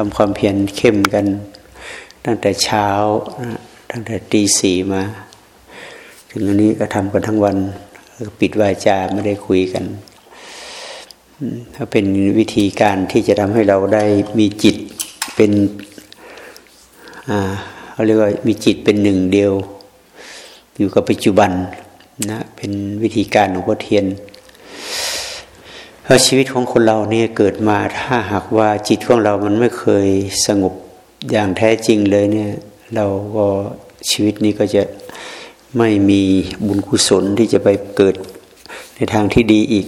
ทำความเพียรเข้มกัน ตั้งแต่เช้า ตั้งแต่ตีสี่มา ถึงอันนี้ก็ทำกันทั้งวันปิดวาจาไม่ได้คุยกันถ้าเป็นวิธีการที่จะทำให้เราได้มีจิตเป็นเขาเรียกว่ามีจิตเป็นหนึ่งเดียว อยู่กับปัจจุบันนะเป็นวิธีการของพ่อเทียน เพราะชีวิตของคนเราเนี่ยเกิดมาถ้าหากว่าจิตของเรามันไม่เคยสงบอย่างแท้จริงเลยเนี่ย เราก็ชีวิตนี้ก็จะไม่มีบุญกุศลที่จะไปเกิดในทางที่ดีอีก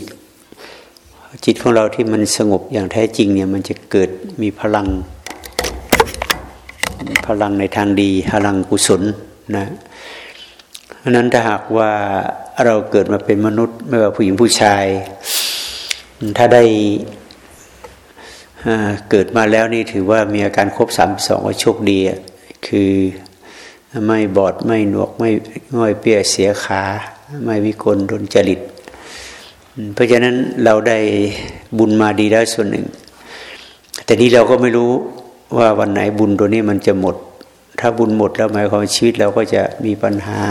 จิตของเราที่มันสงบอย่างแท้จริงเนี่ย มันจะเกิดมีพลัง พลังในทางดีพลังกุศลนะเพราะนั้นถ้าหากว่าเราเกิดมาเป็นมนุษย์ไม่ว่าผู้หญิงผู้ชาย ถ้าได้เกิดมาแล้วนี่ถือว่ามีอาการครบสามสองว่าโชคดีคือไม่บอดไม่หนวกไม่ง่อยเปียเสียขา ไม่วิกลโดนจริต เพราะฉะนั้นเราได้บุญมาดีแล้วส่วนหนึ่ง แต่นี้เราก็ไม่รู้ว่าวันไหนบุญตัวนี้มันจะหมด ถ้าบุญหมดแล้วหมายความชีวิตเราก็จะมีปัญหา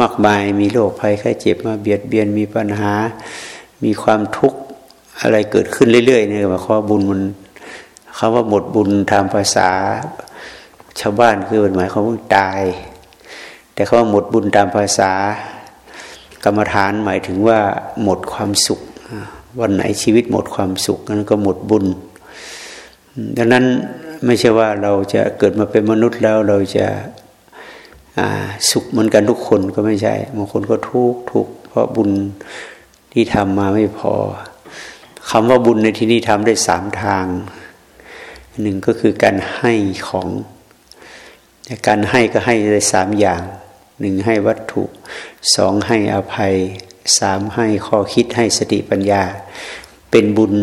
มากมายมีโรคภัยไข้เจ็บมาเบียดเบียนมีปัญหา มีความทุกข์ อะไรเกิดขึ้นเรื่อยๆเนี่ยหมายความบุญมันคำว่าหมดบุญทางภาษาชาวบ้านคือหมายความว่าตาย แต่เขาหมดบุญตามภาษา กรรมฐานหมายถึงว่าหมดความสุข วันไหนชีวิตหมดความสุขนั้นก็หมดบุญ ดังนั้นไม่ใช่ว่าเราจะเกิดมาเป็นมนุษย์แล้วเราจะสุขเหมือนกันทุกคนก็ไม่ใช่บางคนก็ทุกข์ทุกข์เพราะบุญที่ทำมาไม่พอ คำว่าบุญในที่นี้ทำได้สามทางหนึ่งก็คือการให้ของ การให้ก็ให้ได้สามอย่างหนึ่งให้วัตถุสองให้อภัยสามให้ข้อคิดให้สติปัญญา เป็นบุญ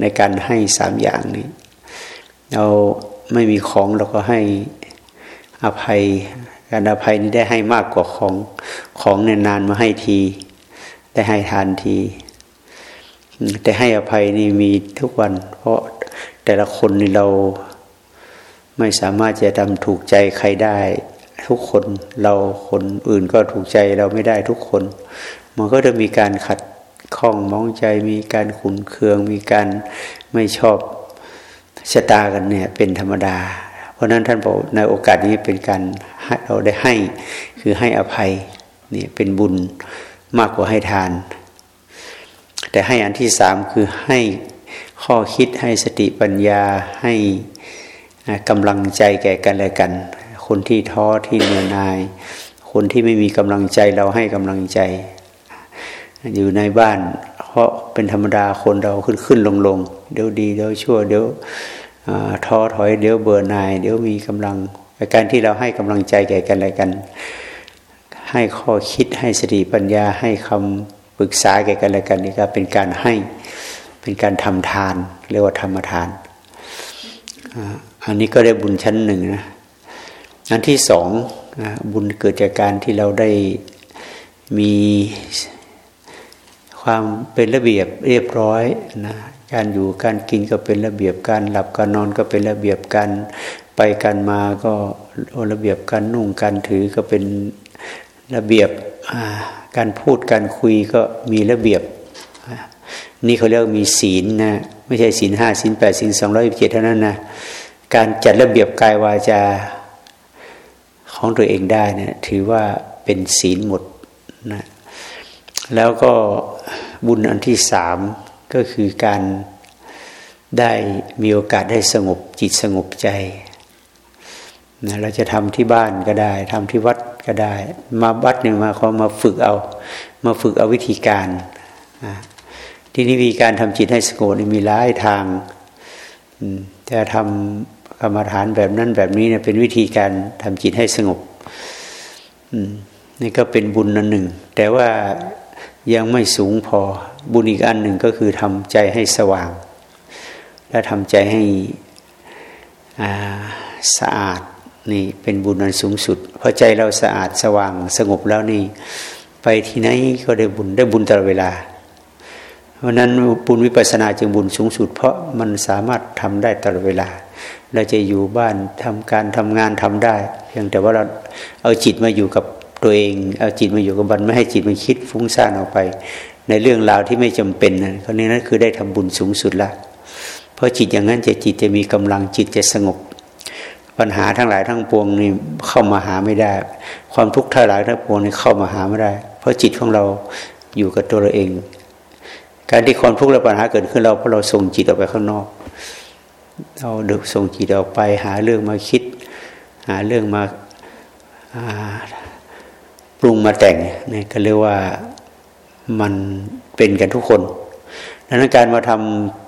ในการให้สามอย่างนี้เราไม่มีของเราก็ให้อภัย การอภัยนี้ได้ให้มากกว่าของของในนานมาให้ที ได้ให้ทานที แต่ให้อภัยนี่มีทุกวัน เพราะแต่ละคนนี่เราไม่สามารถจะทำถูกใจใครได้ ทุกคนเราคนอื่นก็ถูกใจเราไม่ได้ทุกคน มันก็จะมีการขัดข้องมองใจมีการขุนเคือง มีการไม่ชอบชะตากันเนี่ยเป็นธรรมดา เพราะนั้นท่านบอกในโอกาสนี้เป็นการเราได้ให้คือให้อภัยนี่เป็นบุญมากกว่าให้ทาน แต่ให้อันที่สามคือให้ข้อคิดให้สติปัญญาให้กำลังใจแก่กันและกัน คนที่ท้อที่เหนื่อยนาย คนที่ไม่มีกำลังใจเราให้กำลังใจ อยู่ในบ้าน เพราะเป็นธรรมดาคนเราขึ้นขึ้นลงลงเดี๋ยวดีเดี๋ยวชั่วเดี๋ยวท้อถอยเดี๋ยวเบื่อหน่าย เดี๋ยวมีกำลังการที่เราให้กำลังใจแก่กันและกัน ให้ข้อคิดให้สติปัญญาให้คำ ปรึกษาแก่กันและกันนี่ก็เป็นการให้เป็นการทำทาน เรียกว่าธรรมทาน อันนี้ก็ได้บุญชั้นหนึ่งนะอันที่สองบุญเกิดจากการที่เราได้มีความเป็นระเบียบเรียบร้อยนะการอยู่การกินก็เป็นระเบียบการหลับการนอนก็เป็นระเบียบการไปกันมาก็ระเบียบการนุ่งการถือก็เป็นระเบียบ การพูดการคุยก็มีระเบียบ นี่เขาเรียกมีศีลนะไม่ใช่ศีลห้าศีลแปดศีลสองร้อยเจ็ดเท่านั้นนะการจัดระเบียบกายวาจาของตัวเองได้เนี่ยถือว่าเป็นศีลหมดนะแล้วก็บุญอันที่สามก็คือการได้มีโอกาสได้สงบจิตสงบใจนะเราจะทำที่บ้านก็ได้ทำที่วัด ก็ได้ มาวัดหนึ่งมาเขามาฝึกเอา มาฝึกเอาวิธีการที่นี่มีการทำจิตให้สงบมีหลายทางจะทำกรรมฐานแบบนั้นแบบนี้เนี่ยเป็นวิธีการทำจิตให้สงบนี่ก็เป็นบุญนันหนึ่ง แต่ว่ายังไม่สูงพอบุญอีกอันหนึ่งก็คือทำใจให้สว่าง และทำใจให้สะอาด นี่เป็นบุญอันสูงสุดพอใจเราสะอาดสว่างสงบแล้วนี่ ไปที่ไหนก็ได้บุญได้บุญตลอดเวลา เพราะนั้นบุญวิปัสนาจึงบุญสูงสุด เพราะมันสามารถทำได้ตลอดเวลา เราจะอยู่บ้านทำการทำงานทำได้ เพียงแต่ว่าเราเอาจิตมาอยู่กับตัวเอง เอาจิตมาอยู่กับบันไม่ให้จิตมันคิดฟุ้งซ่านออกไป ในเรื่องราวที่ไม่จำเป็นนะคนนี้นั่นคือได้ทำบุญสูงสุดละเพราะจิตอย่างนั้นจะจิตจะมีกำลังจิตจะสงบ ปัญหาทั้งหลายทั้งปวงนี่เข้ามาหาไม่ได้ ความทุกข์ทั้งหลายทั้งปวงนี่เข้ามาหาไม่ได้ เพราะจิตของเราอยู่กับตัวเราเอง การที่ความทุกข์และปัญหาเกิดขึ้นเราเพราะเราส่งจิตออกไปข้างนอก เราเดึกส่งจิตออกไปหาเรื่องมาคิด หาเรื่องมาปรุงมาแต่งนี่ก็เรียกว่ามันเป็นกันทุกคนดังนั้นการมาทำ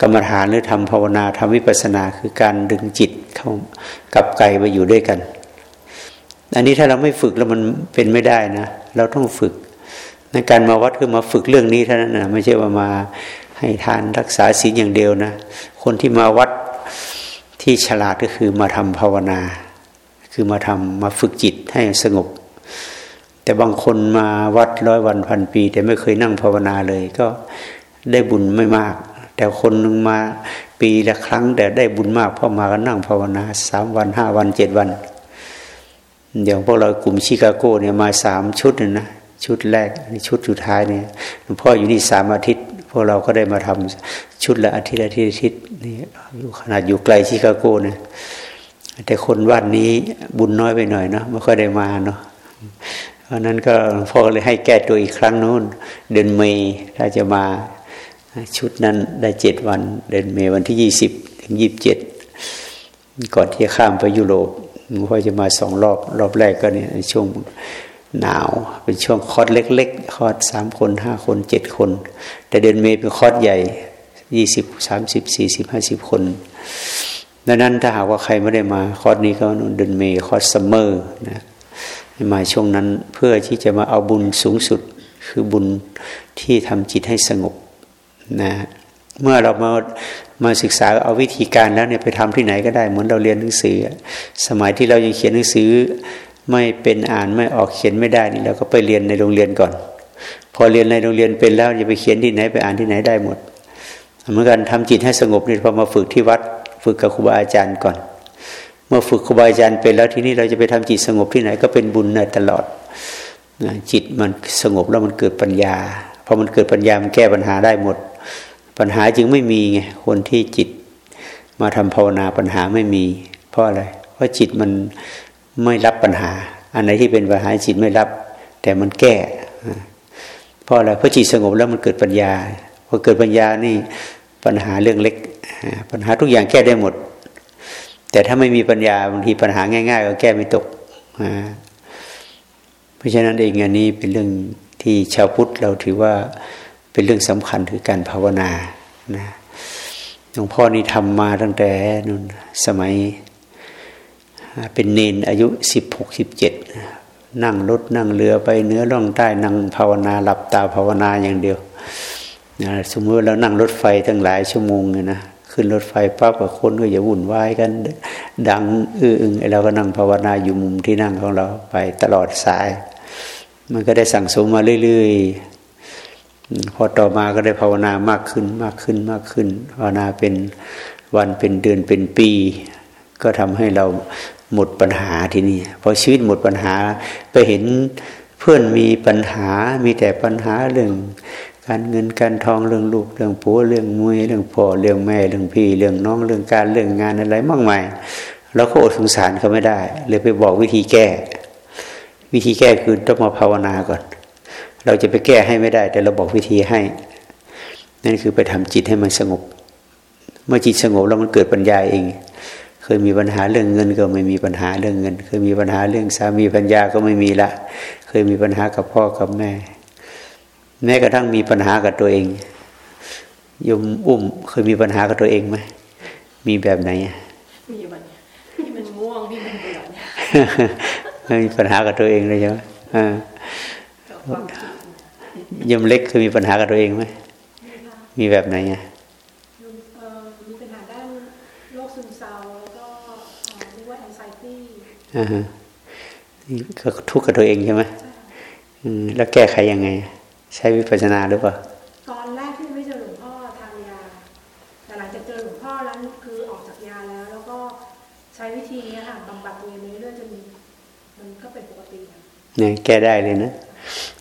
กรรมฐานหรือทำภาวนาทำวิปัสสนาคือการดึงจิตเข้ากับไกลมาอยู่ด้วยกัน อันนี้ถ้าเราไม่ฝึกแล้วมันเป็นไม่ได้นะ เราต้องฝึก ในการมาวัดคือมาฝึกเรื่องนี้เท่านั้นนะไม่ใช่ว่ามาให้ทานรักษาศีลอย่างเดียวนะ คนที่มาวัดที่ฉลาดก็คือมาทำภาวนา คือมาทำมาฝึกจิตให้สงบ แต่บางคนมาวัดร้อยวันพันปี แต่ไม่เคยนั่งภาวนาเลยก็ได้บุญไม่มาก แต่คนหนึ่งมาปีละครั้ง แต่ได้บุญมากเพราะมากันนั่งภาวนาสามวันห้าวันเจ็ดวันอย่างพวกเรากลุ่มชิคาโกเนี่ยมาสามชุดนะชุดแรกชุดสุดท้ายเนี่ยหลวงพ่ออยู่นี่สามอาทิตย์ พวกเราก็ได้มาทำชุดละอาทิตย์อาทิตย์อาทิตย์นี่อยู่ขนาดอยู่ไกลชิคาโกเนี่ยแต่คนวัดนี้บุญน้อยไปหน่อยเนาะไม่ค่อยได้มาเนาะเพราะนั้นก็พ่อเลยให้แก้ตัวอีกครั้งนู้น เดือน May ถ้าจะมา ชุดนั้นได้เจ็ดวัน เดือน May วันที่ยี่สิบถึงยี่สิบเจ็ดก่อนที่จะข้ามไปยุโรปพ่อจะมาสองรอบ รอบแรกก็เนี่ยช่วงหนาว เป็นช่วงคอร์สเล็กๆคอร์สสามคนห้าคนเจ็ดคน แต่เดือน May เป็นคอร์สใหญ่ยี่สิบสามสิบสี่สิบห้าสิบคนดังนั้นถ้าหากว่าใครไม่ได้มาคอร์สนี้ก็เดือน May คอร์ส summerนะมาช่วงนั้นเพื่อที่จะมาเอาบุญสูงสุด คือบุญที่ทำจิตให้สงบ นะเมื่อเรามามาศึกษาเอาวิธีการแล้วเนี่ยไปทำที่ไหนก็ได้เหมือนเราเรียนหนังสือ สมัยที่เรายังเขียนหนังสือ ไม่เป็นอ่านไม่ออกเขียนไม่ได้นี่เราก็ไปเรียนในโรงเรียนก่อน พอเรียนในโรงเรียนเป็นแล้วจะไปเขียนที่ไหนไปอ่านที่ไหนได้หมดเหมือนกันทำจิตให้สงบนี่พอมาฝึกที่วัด ฝึกกับครูบาอาจารย์ก่อน เมื่อฝึกครูบาอาจารย์เป็นแล้วทีนี้เราจะไปทำจิตสงบที่ไหนก็เป็นบุญในตลอดจิตมันสงบแล้วมันเกิดปัญญาพอมันเกิดปัญญามันแก้ปัญหาได้หมด ปัญหาจึงไม่มีไงคนที่จิตมาทำภาวนาปัญหาไม่มี เพราะอะไรเพราะจิตมันไม่รับปัญหา อันไหนที่เป็นปัญหาจิตไม่รับ แต่มันแก้เพราะอะไรเพราะจิตสงบแล้วมันเกิดปัญญาพอเกิดปัญญานี่ปัญหาเรื่องเล็ก ปัญหาทุกอย่างแก้ได้หมด แต่ถ้าไม่มีปัญญาบางทีปัญหาง่าย ๆ ก็แก้ไม่ตกเพราะฉะนั้นเองอันนี้เป็นเรื่องที่ชาวพุทธเราถือว่า เป็นเรื่องสำคัญคือการภาวนานะหลวงพ่อนี่ทำมาตั้งแต่นุ่นสมัย เป็นเนนอายุสิบหกสิบเจ็ดนั่งรถนั่งเรือไปเนื้อล่องใต้นั่งภาวนาหลับตาภาวนาอย่างเดียวนะสมมติเรานั่งรถไฟตั้งหลายชั่วโมงเลยนะขึ้นรถไฟปั๊บกับคนก็อย่าวุ่นวายกัน ดังอื้ออึงไอเราก็นั่งภาวนาอยู่มุมที่นั่งของเราไปตลอดสาย มันก็ได้สั่งสมมาเรื่อย พอต่อมาก็ได้ภาวนามากขึ้นมากขึ้นมากขึ้น ภาวนาเป็นวันเป็นเดือนเป็นปี ก็ทำให้เราหมดปัญหาที่นี่พอชีวิตหมดปัญหาไปเห็นเพื่อนมีปัญหามีแต่ปัญหาเรื่องการเงินการทองเรื่องลูกเรื่องผัวเรื่องมวยเรื่องพ่อเรื่องแม่เรื่องพี่ เรื่องน้องเรื่องการเรื่องงานอะไรมากมายเราก็อดสงสารเขาไม่ได้เลยไปบอกวิธีแก้ วิธีแก้คือต้องมาภาวนาก่อน เราจะไปแก้ให้ไม่ได้ แต่เราบอกวิธีให้ นั่นคือไปทำจิตให้มันสงบ เมื่อจิตสงบแล้วมันเกิดปัญญาเอง เคยมีปัญหาเรื่องเงินก็ไม่มีปัญหาเรื่องเงิน เคยมีปัญหาเรื่องสามีปัญญาก็ไม่มีละ เคยมีปัญหากับพ่อกับแม่ แม้กระทั่งมีปัญหากับตัวเองยมอุ้มเคยมีปัญหากับตัวเองไหมมีแบบไหนมีมันมีมันง่วงมีมันเบื่อมีปัญหากับตัวเองเลยใช่ไหม ยมเล็กเคยมีปัญหากับตัวเองไหมมีแบบไหนอะก็ทุกข์กับตัวเองใช่ไหมแล้วแก้ไขยังไง ใช้วิปัสสนาหรือเปล่าตอนแรกที่ไม่เจอหลวงพ่อทานยา แต่หลังจากเจอหลวงพ่อแล้วคือออกจากยาใช้วิธีนี้ค่ะบำบัดตัวเองไปเรื่อยๆจนมันก็เป็นปกติอะเนี่ยแก้ได้เลยนะ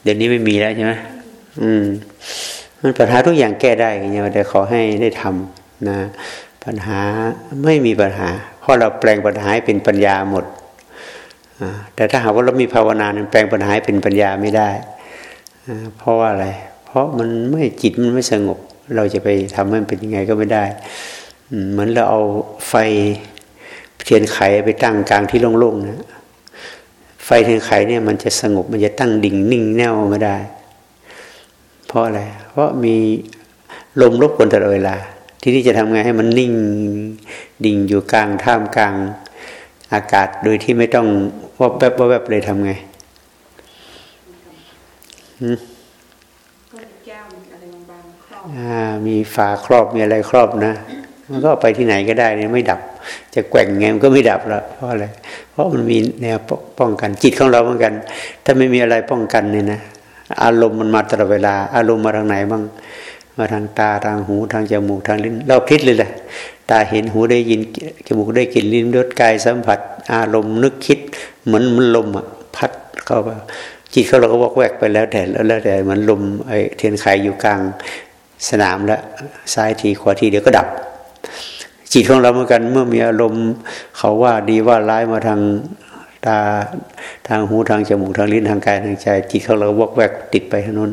เดี๋ยวนี้ไม่มีแล้วใช่ไหม อืมมันปัญหาทุกอย่างแก้ได้ไงแต่ขอให้ได้ทำนะ ปัญหาไม่มีปัญหา เพราะเราแปลงปัญหาให้เป็นปัญญาหมดแต่ถ้าหากว่าเรามีภาวนานแปลงปัญหาให้เป็นปัญญาไม่ได้เพราะว่าอะไร เพราะมันไม่จิตมันไม่สงบ เราจะไปทำให้มันเป็นยังไงก็ไม่ได้เหมือนเราเอาไฟเทียนไขไปตั้งกลางที่โล่งๆนะไฟเทียนไขเนี่ยมันจะสงบมันจะตั้งดิ่งนิ่งแน่วไม่ได้ เพราะอะไร เพราะมีลมรบกวนตลอดเวลา ที่นี่จะทำไงให้มันนิ่งดิ่งอยู่กลางท่ามกลางอากาศโดยที่ไม่ต้องวับแวบวับแวบเลยทำไงหืมก็มีแก้วมีอะไรบางๆครอบอ่ามีฝาครอบมีอะไรครอบนะ มันก็ไปที่ไหนก็ได้เนี่ยไม่ดับ จะแกว่งไงมันก็ไม่ดับละเพราะอะไรเพราะมันมีแนวป้องกันจิตของเราเหมือนกัน ถ้าไม่มีอะไรป้องกันเนี่ยนะ อารมณ์มันมาตลอดเวลา อารมณ์มาทางไหนบ้างมาทางตาทางหูทางจมูกทางลิ้น เราคิดเลยแหละตาเห็นหูได้ยินจมูกได้กลิ่นลิ้นรสกายสัมผัส อารมณ์นึกคิด เหมือนมันลมอะพัดเข้าไปจิตเขาเราก็วอกแวกไปแล้วแต่แล้วแล้วแต่เหมือนลมไอ้เทียนไขอยู่กลางสนามแล้วซ้ายทีขวาทีเดี๋ยวก็ดับ จิตของเราเหมือนกันเมื่อมีอารมณ์เขาว่าดีว่าร้ายมาทาง ตาทางหูทางจมูกทางลิ้นทางกายทางใจจิตของเราวอกแวกติดไปทางนู้น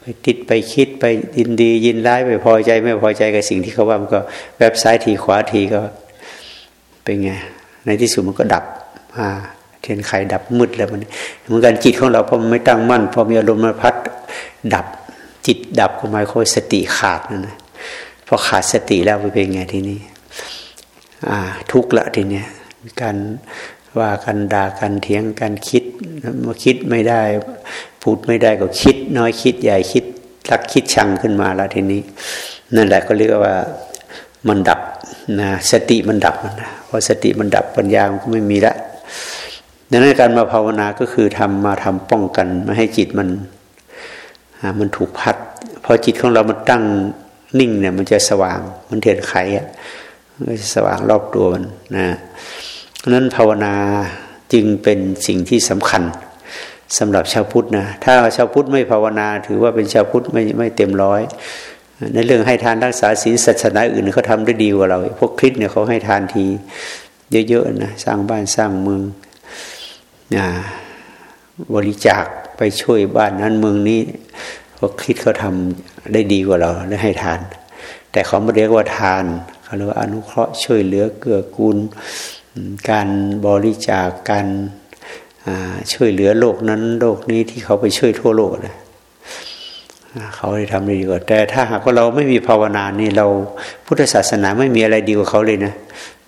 ไปติดไปคิดไปยินดี ยินร้ายไปพอใจไม่พอใจกับสิ่งที่เขาว่ามันก็แวบซ้ายทีขวาทีก็เป็นไงในที่สุดมันก็ดับอ่าเทียนไขดับมืดแล้วมันเหมือนกันจิตของเราพอมันไม่ตั้งมั่นพอมีอารมณ์มาพัดดับจิตดับก็หมายความว่าสติขาดนั่นนะพอขาดสติแล้วไปเป็นไงทีนี้ อ่า ทุกข์ละทีเนี้ยการ ว่ากันด่ากันเถียงกันคิดมาคิดไม่ได้ พูดไม่ได้ก็คิด น้อยคิดใหญ่คิดรักคิดชังขึ้นมาแล้วทีนี้ นั่นแหละก็เรียกว่ามันดับนะสติมันดับนะพอสติมันดับปัญญามันก็ไม่มีละดังนั้นการมาภาวนาก็คือทำมาทำป้องกันไม่ให้จิตมันมันถูกพัดพอจิตของเรามันตั้งนิ่งเนี่ยมันจะสว่าง มันเทียนไขอะมันจะสว่างรอบตัวมันนะ นั้นภาวนาจึงเป็นสิ่งที่สำคัญสำหรับชาวพุทธนะถ้าชาวพุทธไม่ภาวนาถือว่าเป็นชาวพุทธไม่ไม่เต็มร้อย ในเรื่องให้ทานรักษาศีลศาสนาอื่นเขาทำได้ดีกว่าเรา พวกคริสเนี่ยเขาให้ทานที เยอะๆนะสร้างบ้านสร้างเมืองบริจาคไปช่วยบ้านนั้นเมืองนี้พวกคริสเขาทำได้ดีกว่าเราได้ให้ทาน แต่เขาไม่เรียกว่าทานเขาเรียกว่าอนุเคราะห์ช่วยเหลือเกื้อกูล การบริจาคการช่วยเหลือโลกนั้นโลกนี้ที่เขาไปช่วยทั่วโลกนะเขาได้ทำได้ดีกว่าแต่ถ้าหากว่าเราไม่มีภาวนานี่เราพุทธศาสนาไม่มีอะไรดีกว่าเขาเลยนะ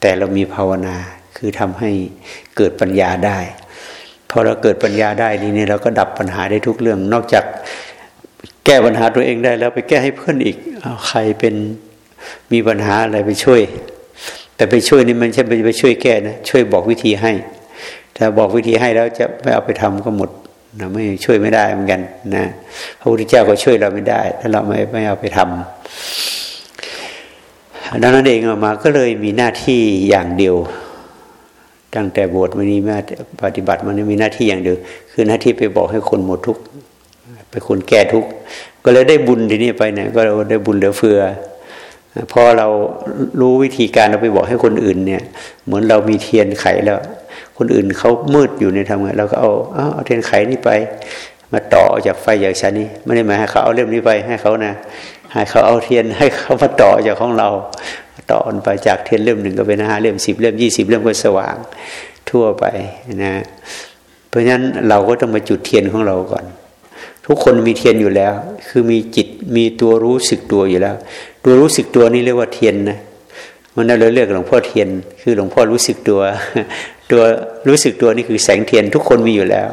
แต่เรามีภาวนาคือทำให้เกิดปัญญาได้พอเราเกิดปัญญาได้นี่เนี่ยเราก็ดับปัญหาได้ทุกเรื่อง นอกจากแก้ปัญหาตัวเองได้แล้วไปแก้ให้เพื่อนอีกเอาใครเป็นมีปัญหาอะไรไปช่วย แต่ไปช่วยนี่มันใช่ไปช่วยแก้นะช่วยบอกวิธีให้ ถ้าบอกวิธีให้แล้วจะไม่เอาไปทำก็หมดนะไม่ช่วยไม่ได้เหมือนกันนะพระพุทธเจ้าก็ช่วยเราไม่ได้ ถ้าเราไม่ไม่เอาไปทำดังนั้นเองออกมาก็เลยมีหน้าที่อย่างเดียวตั้งแต่บวชมานี้มาปฏิบัติมันมีหน้าที่อย่างเดียว คือหน้าที่ไปบอกให้คนหมดทุกข์ไปคนแก้ทุกข์ก็เลยได้บุญทีนี้ไปเนี่ยก็ได้บุญเหลือเฟือ พอเรารู้วิธีการเราไปบอกให้คนอื่นเนี่ย เหมือนเรามีเทียนไขแล้ว คนอื่นเขามืดอยู่ในทำไงเราก็เอาเอาเอาเทียนไขนี่ไป มาต่อจากไฟจากชั้นนี้ไม่ได้หมายให้เขาเอาเล่มนี้ไปให้เขานะให้เขาเอาเทียนให้เขามาต่อจากของเรา ต่อไปจากเทียนเล่มหนึ่งก็เป็นห้าเล่มสิบเล่มยี่สิบเล่มก็สว่างทั่วไปนะ เพราะฉะนั้นเราก็ต้องมาจุดเทียนของเราก่อน ทุกคนมีเทียนอยู่แล้ว คือมีจิตมีตัวรู้สึกตัวอยู่แล้ว ตัวรู้สึกตัวนี่เรียกว่าเทียนนะมันเราเรียกหลวงพ่อเทียน คือหลวงพ่อรู้สึกตัว ตัวรู้สึกตัวนี่คือแสงเทียนทุกคนมีอยู่แล้ว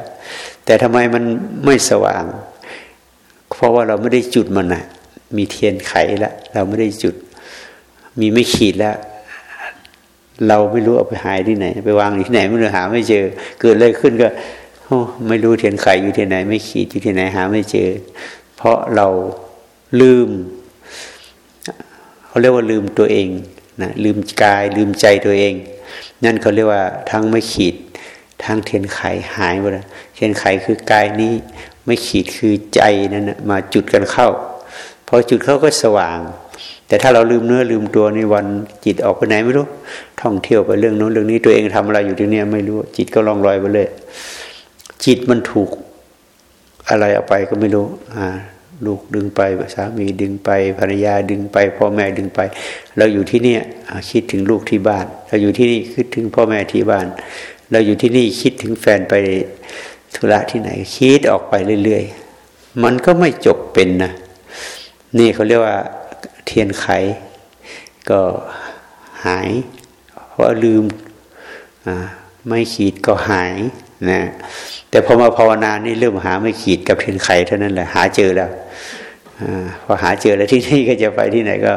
แต่ทำไมมันไม่สว่าง เพราะว่าเราไม่ได้จุดมันนะมีเทียนไขแล้วเราไม่ได้จุด มีไม่ขีดแล้ว เราไม่รู้เอาไปหายที่ไหน ไปวางที่ไหนไม่รู้หาไม่เจอ เกิดอะไรขึ้นก็ไม่รู้เทียนไขอยู่ที่ไหน ไม่ขีดอยู่ที่ไหนหาไม่เจอ เพราะเราลืม เขาเรียกว่าลืมตัวเองนะลืมกายลืมใจตัวเอง นั่นเขาเรียกว่าทั้งไม่ขีดทั้งเทียนไขหายหมดเลยเทียนไขคือกายนี้ไม่ขีดคือใจนั่นนะมาจุดกันเข้าพอจุดเข้าก็สว่าง แต่ถ้าเราลืมเนื้อลืมตัวในวันจิตออกไปไหนไม่รู้ ท่องเที่ยวไปเรื่องโน้นเรื่องนี้ตัวเองทำอะไรอยู่ที่นี่ไม่รู้จิตก็ลองลอยไปเลย จิตมันถูกอะไรเอาไปก็ไม่รู้อ่า ลูกดึงไปสามีดึงไปภรรยาดึงไป พ่อแม่ดึงไป เราอยู่ที่นี่คิดถึงลูกที่บ้าน เราอยู่ที่นี่คิดถึงพ่อแม่ที่บ้าน เราอยู่ที่นี่คิดถึงแฟนไปธุระที่ไหนคิดออกไปเรื่อยๆ มันก็ไม่จบเป็นนะนี่เขาเรียกว่าเทียนไข ก็หาย เพราะลืมไม่ขีดก็หาย นะแต่พอมาภาวนานี่เริ่มหาไม่ขีดกับเทียนไขเท่านั้นแหละหาเจอแล้วอพอหาเจอแล้วที่นี่ก็จะไปที่ไหนก็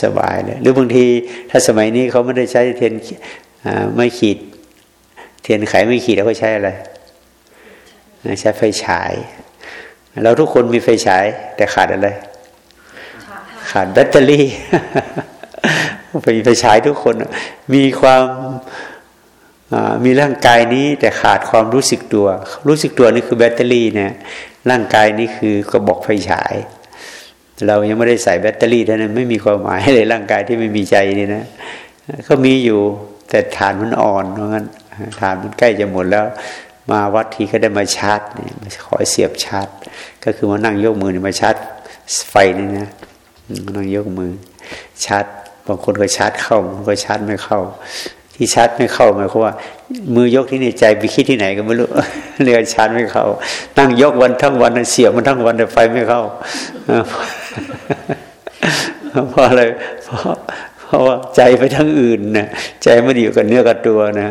สบายเลยหรือบางทีถ้าสมัยนี้เขาไม่ได้ใช้เทียนไม่ขีด เทียนไขไม่ขีดแล้วก็ใช้อะไรใช้ไฟฉายเราทุกคนมีไฟฉาย แต่ขาดอะไร ขาดแบตเตอรี่ไปไฟฉายทุกคน มีความ มีร่างกายนี้แต่ขาดความรู้สึกตัว รู้สึกตัวนี่คือแบตเตอรี่นะร่างกายนี้คือกระบอกไฟฉาย เรายังไม่ได้ใส่แบตเตอรี่เท่านั้นไม่มีความหมายเลยร่างกายที่ไม่มีใจนี่นะก็มีอยู่แต่ฐานมันอ่อนเพราะงั้นฐานมันใกล้จะหมดแล้ว มาวัดทีก็ได้มาชาร์จเนี่ยขอเสียบชาร์จ ก็คือมานั่งยกมือมาชาร์จไฟนี่นะนั่งยกมือชาร์จบางคนก็ชาร์จเข้าบางคนก็ชาร์จไม่เข้า ที่ชาร์จไม่เข้าหมายความว่า มือยกที่ในใจไปคิดที่ไหนก็ไม่รู้เรียกชาร์จไม่เข้า นั่งยกวันทั้งวันเสียบมันทั้งวันแต่ไฟไม่เข้าเพราะอะไรเพราะเพราะว่าใจไปทั้งอื่นนะใจไม่ได้อยู่กับเนื้อกับตัวนะ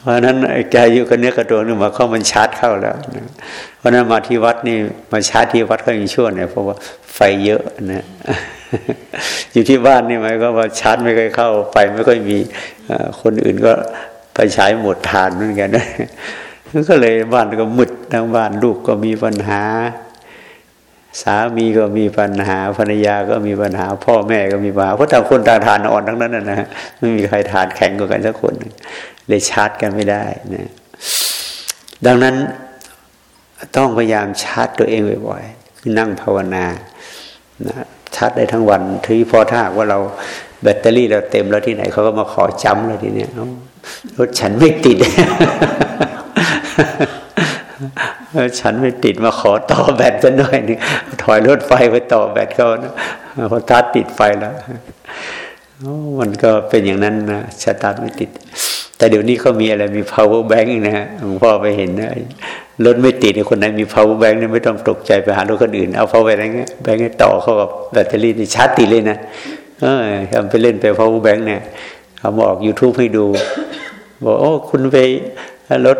เพราะนั้นใจอยู่กับเนื้อกับตัวนี่มาเข้ามันชาร์จเข้าแล้วนะเพราะนั้นมาที่วัดนี่มาชาร์จที่วัดก็ยังชั่วเนี่ยเพราะว่าไฟเยอะนะ อยู่ที่บ้านนี่หมายก็ว่าชาร์จไม่ค่อยเข้าไฟไม่ค่อยมีคนอื่นก็ไปใช้หมดทานเหมือนกันก็เลยบ้านก็มืดทั้งบ้านลูกก็มีปัญหา สามีก็มีปัญหาภรรยาก็มีปัญหา พ่อแม่ก็มีปัญหาเพราะต่างคนต่างทานอ่อนทั้งนั้นนะฮะไม่มีใครทานแข็งกว่ากันสักคนเลยชาร์จกันไม่ได้นะดังนั้นต้องพยายามชาร์จตัวเองบ่อยๆคือนั่งภาวนานะ ชาร์จได้ทั้งวันทีพอถ้าว่าเราแบตเตอรี่เราเต็มแล้วที่ไหนเขาก็มาขอจำเลยทีเนี้ยรถฉันไม่ติดฉันไม่ติดมาขอต่อแบตไปหน่อยนึงถอยรถไฟไปต่อแบตเขานะพอตาร์ติดไฟแล้วมันก็เป็นอย่างนั้นนะสตาร์ทไม่ติด แต่เดี๋ยวนี้เขามีอะไรมี power bank นะฮะหลวงพ่อไปเห็นนะ รถไม่ติดคนไหนมี power bank นี่ไม่ต้องตกใจไปหารถคนอื่น เอา power bank แบงค์ต่อเข้ากับแบตเตอรี่นี่ชาร์จติดเลยนะเออทำไปเล่นไป power bank เนี่ยเขาบอก YouTube ให้ดูบอกโอ้คุณไปรถ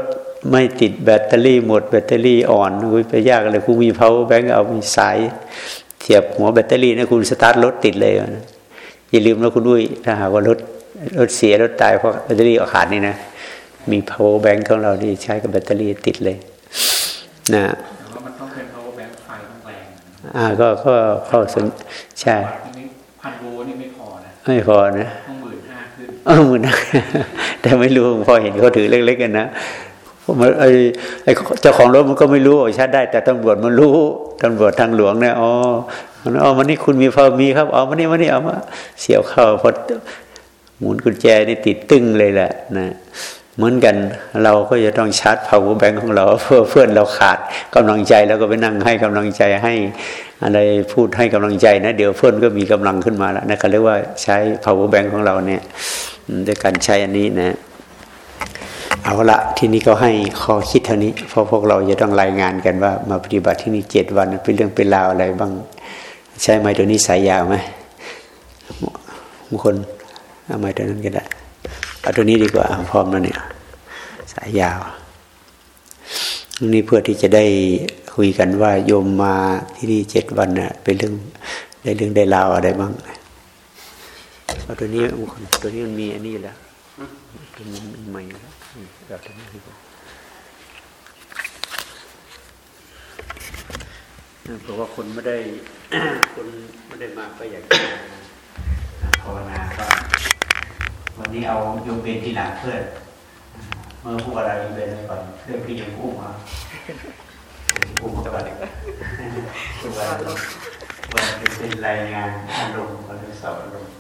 ไม่ติดแบตเตอรี่หมดแบตเตอรี่อ่อนคุณไปยากอะไรคุณมี power bank เอามีสายเสียบหัวแบตเตอรี่นะคุณสตาร์ทรถติดเลยนะอย่าลืมนะคุณด้วยถ้าหากว่ารถรถเสียรถตายเพราะแบตเตอรี่ขาดนี่นะมี power bank ของเราที่ใช้กับแบตเตอรี่ติดเลย นะมันต้องเป็น power bank ไฟแรงอ่าก็ก็เข้าสนใช่พันโวนี่ไม่พอนะไม่พอนะต้องหมื่นห้าขึ้นเออหมื่นห้าแต่ไม่รู้พอเห็นเขาถือเล็กๆกันนะไอ้ไอ้เจ้าของรถมันก็ไม่รู้ชัดได้ แต่ตำรวจมันรู้ตำรวจทางหลวงเนี่ยอ๋ออ๋อมันนี่คุณมีพอมีครับอ๋อมันนี่มันนี่เอามาเสียวเข้าพอหมุนกุญแจนี่ติดตึ้งเลยแหละนะ เหมือนกันเราก็จะต้องชาร์จ power bank ของเราเพื่อเพื่อนเราขาดกำลังใจแล้วก็ไปนั่งให้กำลังใจให้อะไรพูดให้กำลังใจนะ เดี๋ยวเพื่อนก็มีกำลังขึ้นมาแล้วนะเขาเรียกว่าใช้ power bank ของเราเนี่ยด้วยการใช้อันนี้นะเอาละทีนี้ก็ให้ข้อคิดเท่านี้เพราะพวกเราจะต้องรายงานกันว่า มาปฏิบัติที่นี่เจ็ดวันเป็นเรื่องเป็นราวอะไรบ้างใช่ไหมตัวนี้สายยาวไหมบางคนเอาไมตัวนั้นก็ได้ เอาตัวนี้ดีกว่า พร้อมแล้วเนี่ย สายยาวนี่เพื่อที่จะได้คุยกันว่าโยมมาที่นี่เจ็ดวันเน่ะเป็นเรื่องได้เรื่องได้ราวอะไรบ้างเอาตัวนี้ตัวนี้มันมีอันนี้แล้วตัวนี้มันใหม่แล้วเอาตัวนี้ดีกว่าเพราะว่าคนไม่ได้คนไม่ได้มาก็อยากภาวนาก็ วันนี้เอาโยมเป็นที่หลังเพื่อนเมื่อพูดอะไรโยมเป็นอะไรก่อนเรื่องพี่ยังพูดมาพูดมาก่อนตัววันเป็นรายงานอารมณ์วันที่สอบอารมณ์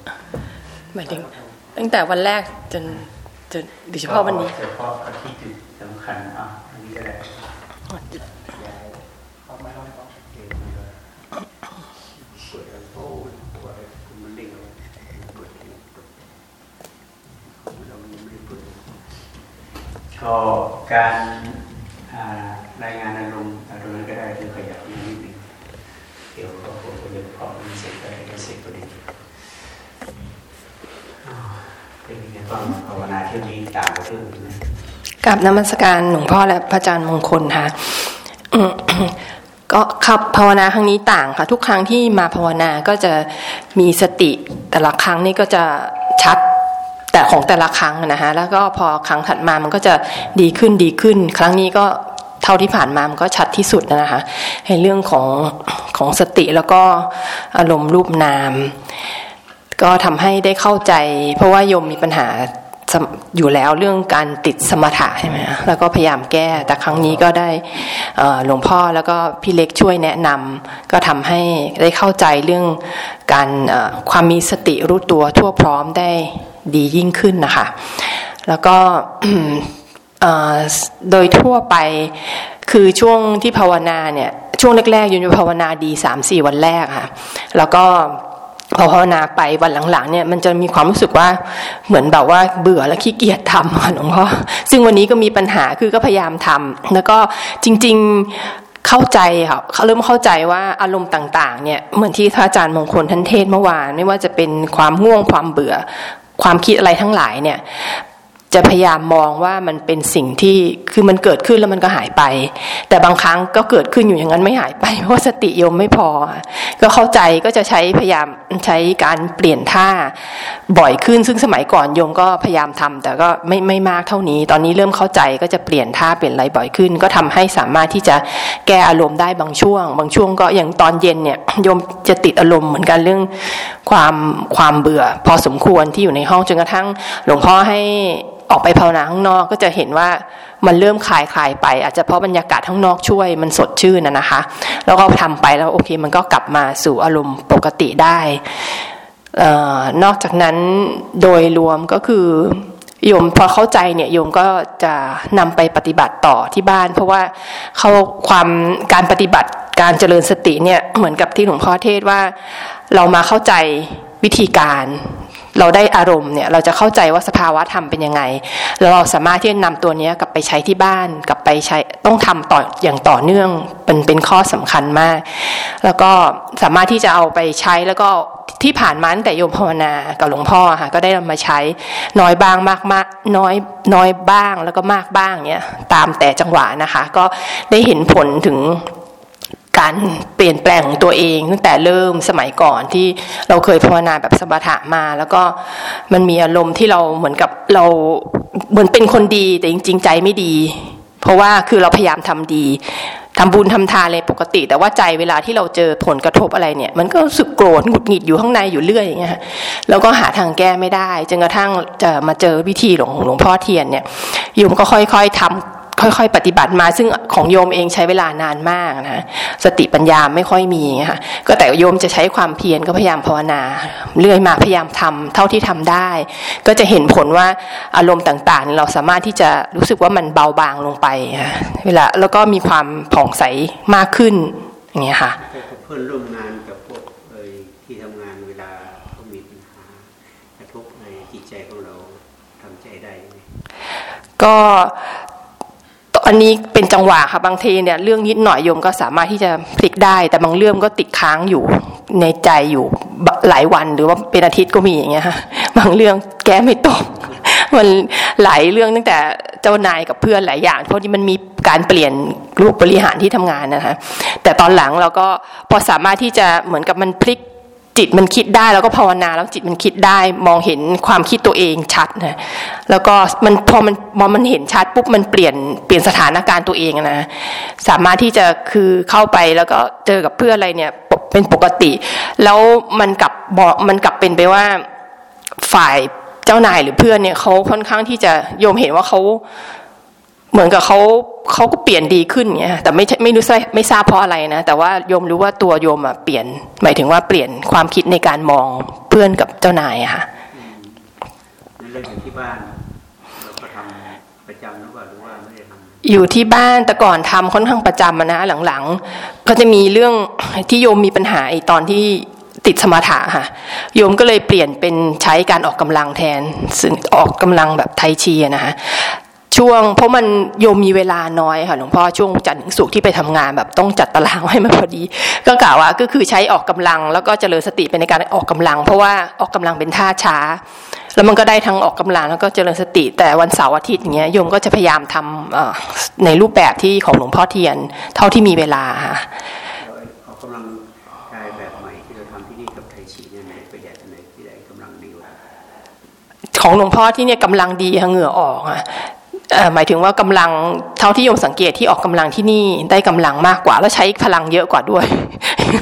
หมายถึงตั้งแต่วันแรกจนจนโดยเฉพาะวันนี้เฉพาะที่จุดสำคัญอะอันนี้ก็ได้ เอาไม่ต้องต้อง เปิดแล้วโอ้ยตัวอะไรมันเด้งเลยเปิดเราไม่ได้เปิด ก็การรายงานอารมณ์ตรงนั้นก็ได้ที่ขยับนิดนึงเดี๋ยวก็คงจะพอมันเสร็จไปก็เสร็จพอดีอ้าวเป็นยังไงบ้างภาวนาเที่ยวนี้ต่างกับเที่ยวอื่นไหมกับนมัสการหลวงพ่อและพระอาจารย์มงคลค่ะก็ครับภาวนาครั้งนี้ต่างค่ะ ทุกครั้งที่มาภาวนาก็จะมีสติ แต่ละครั้งนี่ก็จะชัด แต่ของแต่ละครั้งนะคะแล้วก็พอครั้งถัดมามันก็จะดีขึ้นดีขึ้น ครั้งนี้ก็เท่าที่ผ่านมามันก็ชัดที่สุดนะคะในเรื่องของของสติแล้วก็อารมณ์รูปนาม ก็ทำให้ได้เข้าใจ เพราะว่าโยมมีปัญหาอยู่แล้วเรื่องการติดสมถะใช่ไหมคะแล้วก็พยายามแก้ แต่ครั้งนี้ก็ได้หลวงพ่อแล้วก็พี่เล็กช่วยแนะนำก็ทำให้ได้เข้าใจเรื่องการความมีสติรู้ตัวทั่วพร้อมได้ ดียิ่งขึ้นนะคะ แล้วก็โดยทั่วไปคือช่วงที่ภาวนาเนี่ย ช่วงแรกๆยมจะภาวนาดีสามสี่วันแรกค่ะ แล้วก็พอภาวนาไปวันหลังๆเนี่ยมันจะมีความรู้สึกว่าเหมือนแบบว่าเบื่อและขี้เกียจทำค่ะหลวงพ่อซึ่งวันนี้ก็มีปัญหาคือก็พยายามทำแล้วก็จริง ๆเข้าใจค่ะเริ่มเข้าใจว่าอารมณ์ต่าง ๆ เนี่ยเหมือนที่ท่านอาจารย์มงคลท่านเทศเมื่อวาน ไม่ว่าจะเป็นความง่วงความเบื่อ ความคิดอะไรทั้งหลายเนี่ย จะพยายามมองว่ามันเป็นสิ่งที่คือมันเกิดขึ้นแล้วมันก็หายไป แต่บางครั้งก็เกิดขึ้นอยู่อย่างนั้นไม่หายไป เพราะสติโยมไม่พอ ก็เข้าใจก็จะใช้พยายามใช้การเปลี่ยนท่าบ่อยขึ้น ซึ่งสมัยก่อนโยมก็พยายามทำแต่ก็ไม่ไม่มากเท่านี้ ตอนนี้เริ่มเข้าใจก็จะเปลี่ยนท่าเปลี่ยนอะไรบ่อยขึ้น ก็ทำให้สามารถที่จะแก้อารมณ์ได้บางช่วง บางช่วงก็อย่างตอนเย็นเนี่ยโยมจะติดอารมณ์เหมือนกันเรื่องความความเบื่อ พอสมควรที่อยู่ในห้องจนกระทั่งหลวงพ่อให้ออกไปภาวนาข้างนอกก็จะเห็นว่ามันเริ่มคลายคลายไป อาจจะเพราะบรรยากาศข้างนอกช่วยมันสดชื่นนะนะคะ แล้วก็ทำไปแล้วโอเค มันก็กลับมาสู่อารมณ์ปกติได้ออนอกจากนั้นโดยรวมก็คือโยมพอเข้าใจเนี่ยโยมก็จะนำไปปฏิบัติต่อที่บ้าน เพราะว่าเขาความการปฏิบัติการเจริญสติเนี่ยเหมือนกับที่หลวงพ่อเทศว่าเรามาเข้าใจวิธีการ เราได้อารมณ์เนี่ยเราจะเข้าใจว่าสภาวะธรรมเป็นยังไงแล้วเราสามารถที่จะนำตัวนี้กลับไปใช้ที่บ้าน กลับไปใช้ต้องทำต่ออย่างต่อเนื่องเป็นเป็นข้อสำคัญมาก แล้วก็สามารถที่จะเอาไปใช้แล้วก็ที่ผ่านมาตั้งแต่โยมภาวนากับหลวงพ่อค่ะก็ได้นำมาใช้น้อยบ้างมากมากน้อยน้อยบ้างแล้วก็มากบ้างเนี่ยตามแต่จังหวะนะคะ ก็ได้เห็นผลถึง การเปลี่ยนแปลงของตัวเอง ตั้งแต่เริ่มสมัยก่อนที่เราเคยภาวนาแบบสมถะมา แล้วก็มันมีอารมณ์ที่เราเหมือนกับเราเหมือนเป็นคนดีแต่จริง ๆ ใจไม่ดี เพราะว่าคือเราพยายามทำดีทำบุญทำทานอะไรปกติ แต่ว่าใจเวลาที่เราเจอผลกระทบอะไรเนี่ย มันก็รู้สึกโกรธหงุดหงิดอยู่ข้างในอยู่เรื่อยอย่างเงี้ยแล้วก็หาทางแก้ไม่ได้จนกระทั่งจะมาเจอวิธีหลวงหลวงพ่อเทียนเนี่ยโยมก็ค่อย ๆทำ ค่อยๆ ปฏิบัติมาซึ่งของโยมเองใช้เวลานานมากนะสติปัญญาไม่ค่อยมีค่ะก็แต่โยมจะใช้ความเพียรก็พยายามภาวนา เรื่อยมาพยายามทำเท่าที่ทำได้ ก็จะเห็นผลว่าอารมณ์ต่างๆ เราสามารถที่จะรู้สึกว่ามันเบาบางลงไปค่ะเวลาแล้วก็มีความผ่องใสมากขึ้นอย่างเงี้ยค่ะเพื่อนร่วมงานกับพวกเอ่ยที่ทำงานเวลาเขามีปัญหากระทบในจิตใจของเราทำใจได้ไหมก็ อันนี้เป็นจังหวะค่ะบางทีเนี่ยเรื่องนิดหน่อยโยมก็สามารถที่จะพลิกได้ แต่บางเรื่องก็ติดค้างอยู่ในใจอยู่หลายวันหรือว่าเป็นอาทิตย์ก็มีอย่างเงี้ยค่ะบางเรื่องแก้ไม่ตกมันหลายเรื่องตั้งแต่เจ้านายกับเพื่อนหลายอย่าง เพราะที่มันมีการเปลี่ยนรูปบริหารที่ทำงานนะคะแต่ตอนหลังเราก็พอสามารถที่จะเหมือนกับมันพลิก จิตมันคิดได้แล้วก็ภาวนาแล้วจิตมันคิดได้มองเห็นความคิดตัวเองชัดนะแล้วก็มันพอมันพอมันเห็นชัดปุ๊บมันเปลี่ยนเปลี่ยนสถานการณ์ตัวเองนะสามารถที่จะคือเข้าไปแล้วก็เจอกับเพื่อนอะไรเนี่ยเป็นปกติ แล้วมันกลับบอกมันกลับเป็นไปว่าฝ่ายเจ้านายหรือเพื่อนเนี่ยเขาค่อนข้างที่จะโยมเห็นว่าเขา เหมือนกับเขาเขาก็เปลี่ยนดีขึ้นเงี้ยแต่ไม่ใช่ไม่รู้ไม่ไม่ทราบเพราะอะไรนะ แต่ว่าโยมรู้ว่าตัวโยมอะเปลี่ยน หมายถึงว่าเปลี่ยนความคิดในการมองเพื่อนกับเจ้านายอะค่ะนั่นเรื่องอยู่ที่บ้านเราก็ทำประจำหรือเปล่าหรือว่าไม่ได้ทำอยู่ที่บ้านแต่ก่อนทำค่อนข้างประจำอะนะหลังๆ ก็จะมีเรื่องที่โยมมีปัญหาไอ้ตอนที่ติดสมาธิค่ะโยมก็เลยเปลี่ยนเป็นใช้การออกกำลังแทนซึ่งออกกำลังแบบไทชีอะนะคะ ช่วง เพราะมันโยมมีเวลาน้อยค่ะหลวงพ่อช่วงจันทร์ถึงศุกร์ที่ไปทำงานแบบต้องจัดตารางให้มันพอดี ก็กล่าวว่าก็คือใช้ออกกำลัง แล้วก็เจริญสติเป็นในการออกกำลัง เพราะว่าออกกำลังเป็นท่าช้า แล้วมันก็ได้ทั้งออกกำลังแล้วก็เจริญสติ แต่วันเสาร์อาทิตย์อย่างเงี้ยโยมก็จะพยายามทำเอ่อในรูปแบบที่ของหลวงพ่อเทียน เท่าที่มีเวลาค่ะเราออกกำลังกายแบบใหม่ที่เราทำที่นี่กับไทยชีเนี่ยไหนประหยัดอันไหนที่ไหนกำลังดีกว่าของหลวงพ่อที่เนี่ยกำลังดีค่ะเหงื่อออกอะเอ่อ หมายถึงว่ากำลังเท่าที่โยมสังเกตที่ออกกำลังที่นี่ได้กำลังมากกว่า แล้วใช้พลังเยอะกว่าด้วยอย่าง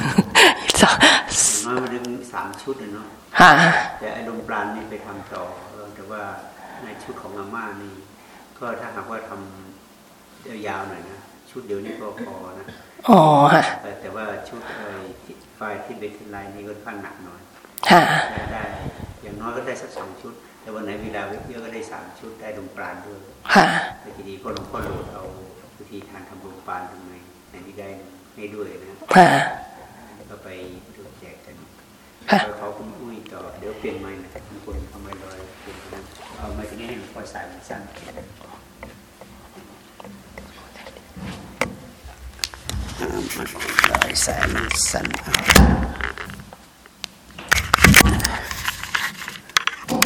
น้อยมันถึงสามชุดเลยเนาะค่ะแต่ไอ้ลมปราณนี่ไปทำต่อเออแต่ว่าในชุดของอาม่านี่ก็ถ้าหากว่าทำยาวๆหน่อยนะชุดเดียวนี่ก็พอนะอ๋อค่ะแต่แต่ว่าชุดไอ้ที่ไฟล์ที่เบทเทนไลน์นี่ก็ค่อนข้างหนักหน่อยค่ะได้ได้อย่างน้อยก็ได้สักสองชุด แต่วันไหนเวลาเยอะก็ได้สามชุดได้ลมปราณด้วยค่ะแต่ทีนี้ก็หลวงพ่อโหลดเอาวิธีการทำลมปราณทำไงในนี้ได้ให้ด้วยนะค่ะก็ไปดูแจกกันค่ะแล้วเขาคุณอุ้ยต่อเดี๋ยวเปลี่ยนไม้นะบางคนทำไมลอยเปลี่ยนนะเอาไม้ที่นี่ให้หลวงพ่อสายมันสั้นอ่ามันลอยสายมันสั้น